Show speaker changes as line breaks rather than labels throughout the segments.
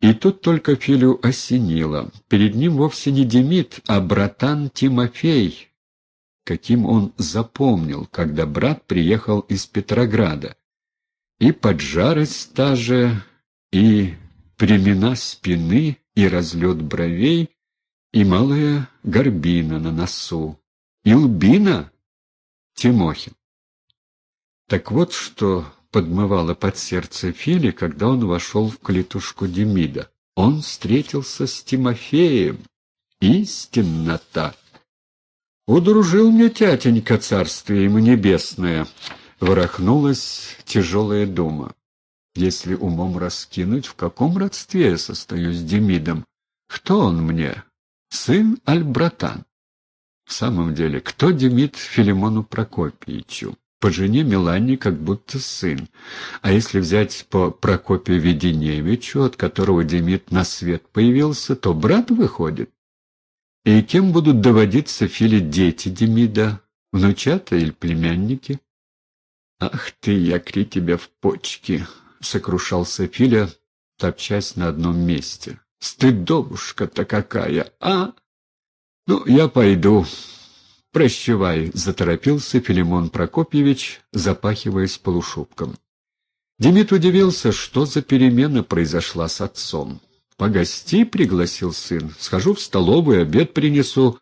И тут только Филю осенило. Перед ним вовсе не Демид, а братан Тимофей, каким он запомнил, когда брат приехал из Петрограда. И поджарость та же, и премена спины, и разлет бровей, и малая горбина на носу, и лбина Тимохин. Так вот, что подмывало под сердце Фили, когда он вошел в клетушку Демида. Он встретился с Тимофеем. Истинно так. «Удружил мне тятенька царствие ему небесное», — ворохнулась тяжелая дума. «Если умом раскинуть, в каком родстве я состою с Демидом? Кто он мне? Сын Альбратан?» В самом деле, кто Демид Филимону Прокопьевичу? По жене Милане как будто сын. А если взять по Прокопию Веденевичу, от которого Демид на свет появился, то брат выходит. И кем будут доводиться Филе дети Демида, внучата или племянники? «Ах ты, якри тебя в почки!» — сокрушался Филя, топчась на одном месте. «Стыдобушка-то какая, а? Ну, я пойду». «Прощавай», — заторопился Филимон Прокопьевич, запахиваясь полушубком. Демид удивился, что за перемена произошла с отцом. «Погости», — пригласил сын, — «схожу в столовую, обед принесу.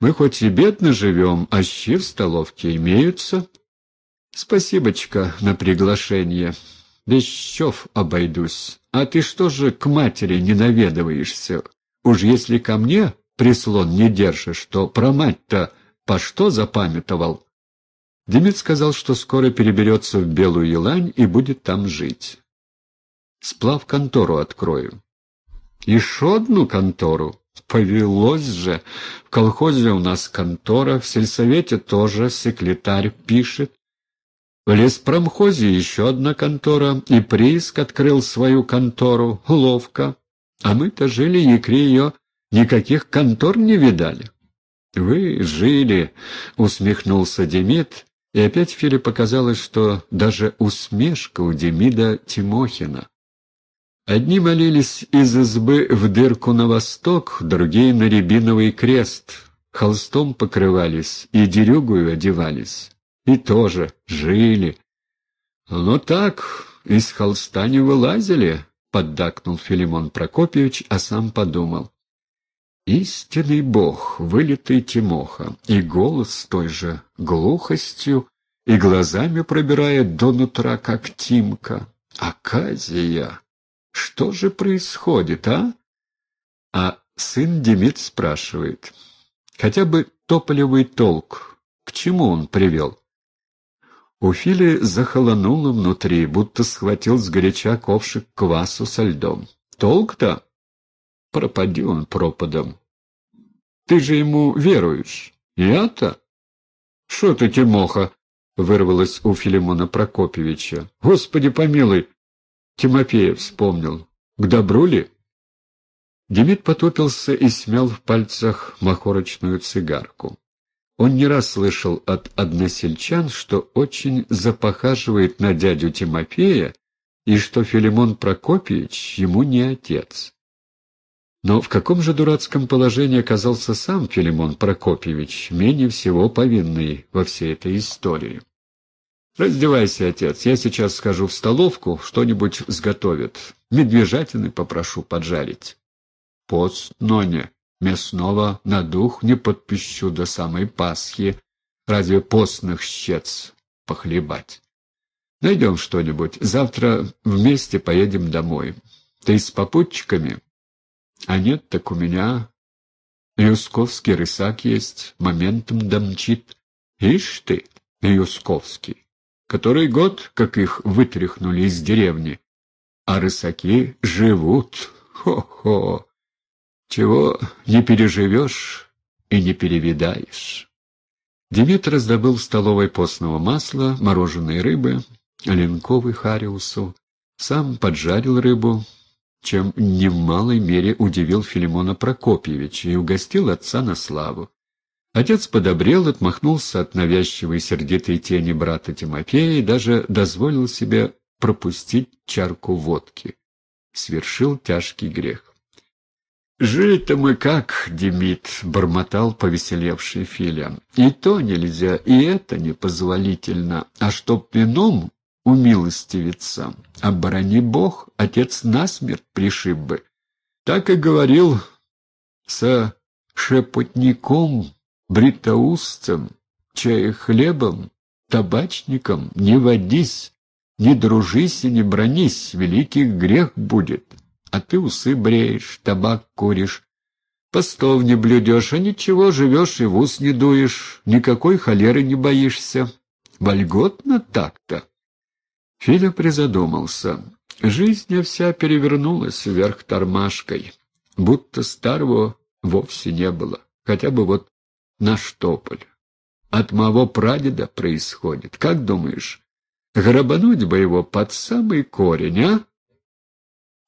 Мы хоть и бедно живем, а щи в столовке имеются». «Спасибочка на приглашение. Без щов обойдусь. А ты что же к матери не наведываешься? Уж если ко мне прислон не держишь, то про мать-то по что запамятовал? Демид сказал, что скоро переберется в Белую Елань и будет там жить. Сплав контору открою. Еще одну контору? Повелось же. В колхозе у нас контора, в сельсовете тоже секретарь пишет. В леспромхозе еще одна контора, и прииск открыл свою контору. Ловко. А мы-то жили, якри ее, никаких контор не видали. «Вы жили», — усмехнулся Демид, и опять Филе показалось, что даже усмешка у Демида Тимохина. Одни молились из избы в дырку на восток, другие — на рябиновый крест, холстом покрывались и дерюгую одевались. И тоже жили. «Ну так, из холста не вылазили», — поддакнул Филимон Прокопьевич, а сам подумал. Истинный бог, вылитый Тимоха, и голос с той же глухостью, и глазами пробирает до нутра, как Тимка. Аказия! Что же происходит, а? А сын Демид спрашивает. Хотя бы тополевый толк, к чему он привел? У Фили захолонуло внутри, будто схватил с горяча ковшик квасу со льдом. Толк-то? Пропади он пропадом. Ты же ему веруешь. Я-то? Что ты, Тимоха? Вырвалось у Филимона Прокопьевича. Господи помилуй! Тимофеев вспомнил. К добру ли? Демид потопился и смял в пальцах махорочную цигарку. Он не раз слышал от односельчан, что очень запохаживает на дядю Тимофея и что Филимон Прокопьевич ему не отец. Но в каком же дурацком положении оказался сам Филимон Прокопьевич, менее всего повинный во всей этой истории? «Раздевайся, отец, я сейчас схожу в столовку, что-нибудь сготовят. Медвежатины попрошу поджарить». «Пост, Ноня, мясного на дух не подпищу до самой Пасхи. Разве постных щец похлебать?» «Найдем что-нибудь. Завтра вместе поедем домой. Ты с попутчиками?» А нет, так у меня Юсковский рысак есть, моментом домчит. Ишь ты, Юсковский, который год, как их вытряхнули из деревни, а рысаки живут. Хо-хо! Чего не переживешь и не перевидаешь. Демид раздобыл в столовой постного масла, мороженой рыбы, оленковый хариусу, сам поджарил рыбу, чем не в малой мере удивил Филимона Прокопьевича и угостил отца на славу. Отец подобрел, отмахнулся от навязчивой сердитой тени брата Тимофея и даже дозволил себе пропустить чарку водки. свершил тяжкий грех. «Жили-то мы как, Демид», — бормотал повеселевший Филя. «И то нельзя, и это непозволительно. А чтоб вином умилостивиться, оборони бог, отец насмерть пришиб бы». Так и говорил со шепотником, бритоустцем, чая хлебом, табачником, не водись, не дружись и не бронись, великий грех будет а ты усы бреешь, табак куришь, постов не блюдешь, а ничего, живешь и в ус не дуешь, никакой холеры не боишься. Вольготно так-то. Филя призадумался. Жизнь вся перевернулась вверх тормашкой, будто старого вовсе не было, хотя бы вот наш тополь. От моего прадеда происходит. Как думаешь, грабануть бы его под самый корень, а?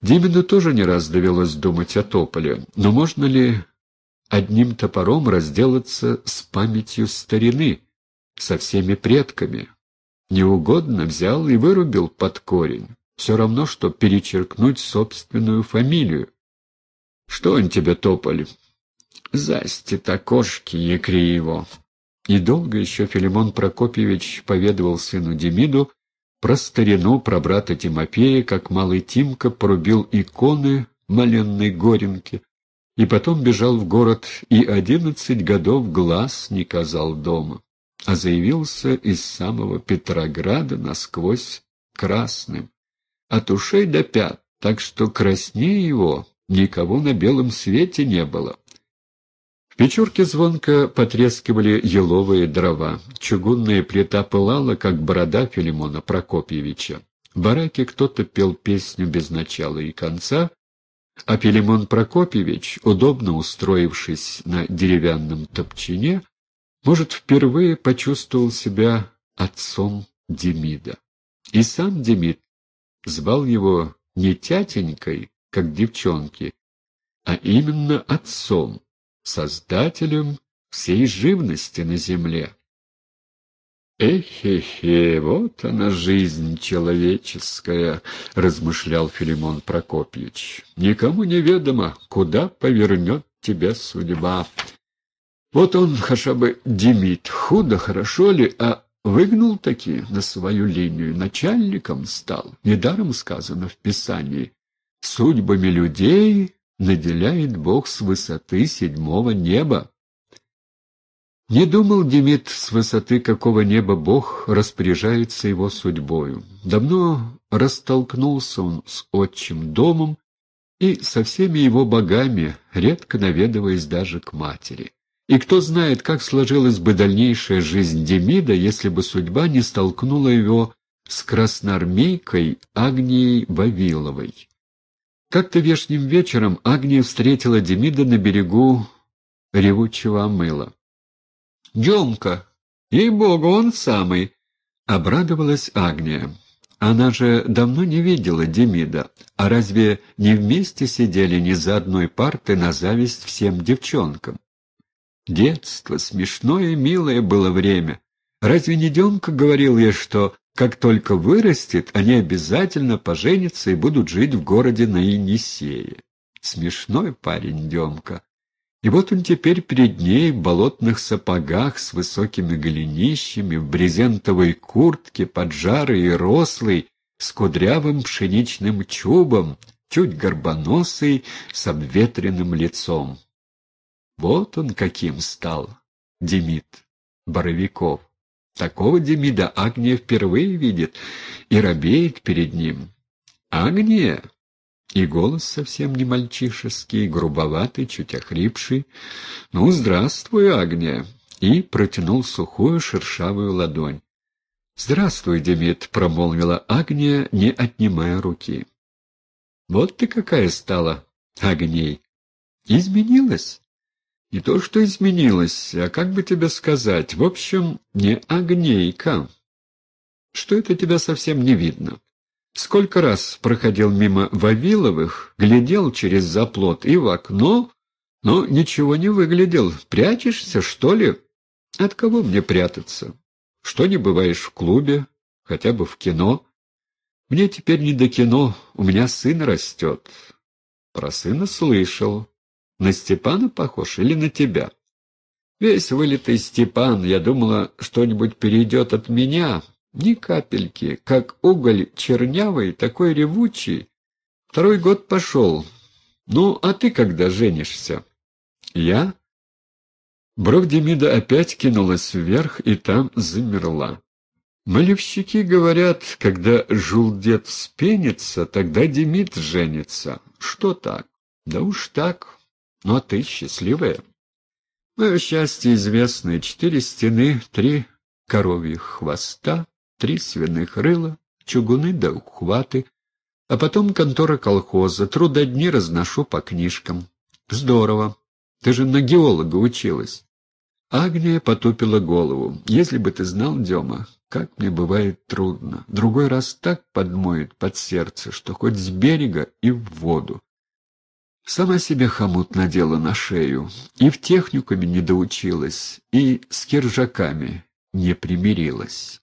Димину тоже не раз довелось думать о тополе, но можно ли одним топором разделаться с памятью старины, со всеми предками? Неугодно взял и вырубил под корень. Все равно, что перечеркнуть собственную фамилию. Что он тебе, тополь? Засти-то кошки, якри его. И долго еще Филимон Прокопьевич поведывал сыну Демиду про старину, про брата Тимофея, как малый Тимка порубил иконы маленной Горенки, и потом бежал в город и одиннадцать годов глаз не казал дома, а заявился из самого Петрограда насквозь красным, от ушей до пят, так что краснее его никого на белом свете не было. В печурке звонко потрескивали еловые дрова. Чугунная плита пылала, как борода Филимона Прокопьевича. В бараке кто-то пел песню без начала и конца, а Филимон Прокопьевич, удобно устроившись на деревянном топчине, может, впервые почувствовал себя отцом Демида. И сам Демид звал его не тятенькой, как девчонки, а именно отцом создателем всей живности на земле. «Эхе-хе, вот она жизнь человеческая», — размышлял Филимон Прокопьевич. «Никому не ведомо, куда повернет тебя судьба. Вот он, хотя бы Демид, худо, хорошо ли, а выгнул таки на свою линию, начальником стал. Недаром сказано в Писании, судьбами людей наделяет Бог с высоты седьмого неба. Не думал Демид, с высоты какого неба Бог распоряжается его судьбою. Давно растолкнулся он с отчим домом и со всеми его богами, редко наведываясь даже к матери. И кто знает, как сложилась бы дальнейшая жизнь Демида, если бы судьба не столкнула его с красноармейкой Агнией Вавиловой. Как-то вешним вечером Агния встретила Демида на берегу ревучего омыла. «Демка! Ей-богу, он самый!» — обрадовалась Агния. Она же давно не видела Демида, а разве не вместе сидели ни за одной партой на зависть всем девчонкам? Детство, смешное и милое было время. Разве не Демка говорил ей, что как только вырастет, они обязательно поженятся и будут жить в городе на Енисее. Смешной парень Демка. И вот он теперь перед ней в болотных сапогах с высокими голенищами, в брезентовой куртке, поджарый и рослый, с кудрявым пшеничным чубом, чуть горбоносый, с обветренным лицом. Вот он каким стал, Демид Боровиков. Такого Демида Агния впервые видит и робеет перед ним. «Агния!» И голос совсем не мальчишеский, грубоватый, чуть охрипший. «Ну, здравствуй, Агния!» И протянул сухую шершавую ладонь. «Здравствуй, Демид!» — промолвила Агния, не отнимая руки. «Вот ты какая стала, Агней! Изменилась?» Не то, что изменилось, а как бы тебе сказать, в общем, не огнейка. Что это тебя совсем не видно? Сколько раз проходил мимо Вавиловых, глядел через заплот и в окно, но ничего не выглядел. Прячешься, что ли? От кого мне прятаться? Что не бываешь в клубе, хотя бы в кино? Мне теперь не до кино, у меня сын растет. Про сына слышал. На Степана похож или на тебя? Весь вылитый Степан, я думала, что-нибудь перейдет от меня. Ни капельки, как уголь чернявый, такой ревучий. Второй год пошел. Ну, а ты когда женишься? Я? Бровь Демида опять кинулась вверх и там замерла. Малевщики говорят, когда жулдет вспенится, тогда Демид женится. Что так? Да уж так. А ты счастливая? Мое счастье известное. Четыре стены, три коровьих хвоста, три свиных рыла, чугуны да ухваты, а потом контора колхоза, трудодни разношу по книжкам. Здорово. Ты же на геолога училась. Агния потупила голову. «Если бы ты знал, Дема, как мне бывает трудно. Другой раз так подмоет под сердце, что хоть с берега и в воду. Сама себе хомут надела на шею, и в техникуме не доучилась, и с киржаками не примирилась».